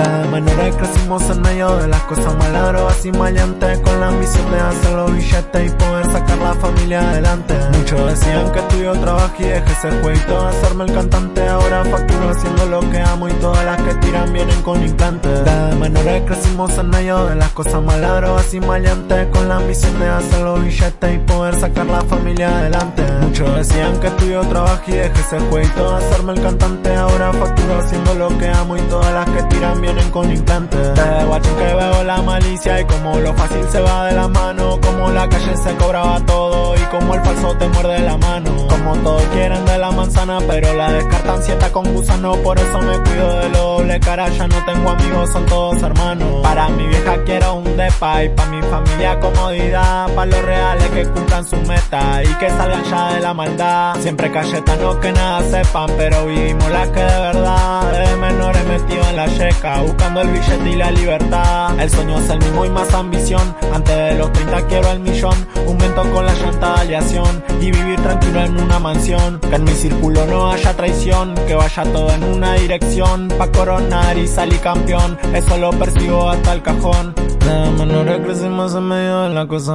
De menores crecimos en medio de las cosas. Malas, y maleantes Con la ambición de hacer los billetes y poder sacar la familia adelante. Muchos decían que estudio, trabajo y deje ese jueguito. Hacerme el cantante Ahora facturo haciendo lo que amo y todas las que tiran vienen con implantes De menores crecimos en medio de las cosas malas, y maleantes Con la ambición de hacer los billetes y poder sacar la familia adelante. Muchos decían que estudio, trabajo y deje ese jueguito. Hacerme el cantante Ahora facturo haciendo lo que amo y todas las que tiran vienen con implantes De guachín que veo la malicia y como lo fácil se va de la mano Como la calle se cobraba y como el falso te muerde la mano. Como todos quieren de la manzana pero la descartan si está con gusano. Por eso me cuido de lo doble cara, ya no tengo amigos, son todos hermanos. Para mi vieja quiero un depa y pa' mi familia comodidad Pa' los reales que cumplan su meta y que salgan ya de la maldad. Siempre cayetanos que nada sepan pero vivimos las que de verdad. De menores metidos en la yeca buscando el billete y la libertad. El sueño es el mismo y más ambición. Antes de los 30 quiero el millón. Un vento con la llanta de aleación Y vivir tranquilo en una mansión. Que en mi círculo no haya traición Que vaya todo en una dirección. Pa' coronar y salir campeón Eso lo persigo hasta el cajón. De menores crecimos en medio de la cosa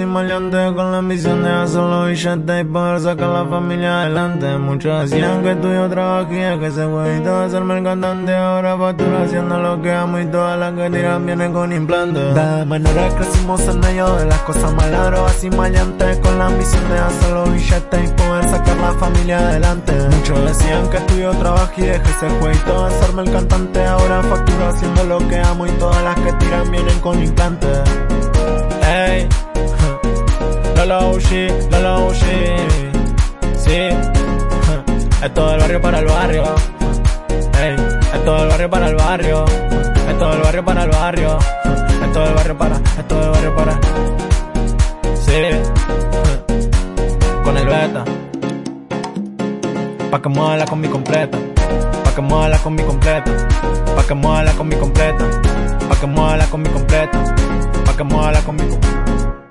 y Con la ambición de hacer los billetes y poder sacar la familia adelante Muchos decían que trabajo y que ese huevito hacerme el cantante Ahora factura haciendo lo que amo y todas las que tiran vienen con implantes De menores crecimos en medio de las cosas malagros y maleantes Con la ambición de hacer los billetes y poder sacar la familia adelante. Muchos decían que trabajo y dejé ese jueguito de hacerme el cantante Ahora facturo haciendo lo que amo y todas las que tiran vienen con implantes. Ey, es todo el barrio para el barrio. Ey, es todo el barrio para el barrio, es todo el barrio para el barrio, es todo el barrio para, es todo el barrio para. Sí, con el beta, pa' que mueva la combi completa, pa' que mueva la combi completa, pa' que mueva la combi completa. Pa' que mueva la combi completa, pa' que mueva la combi completa.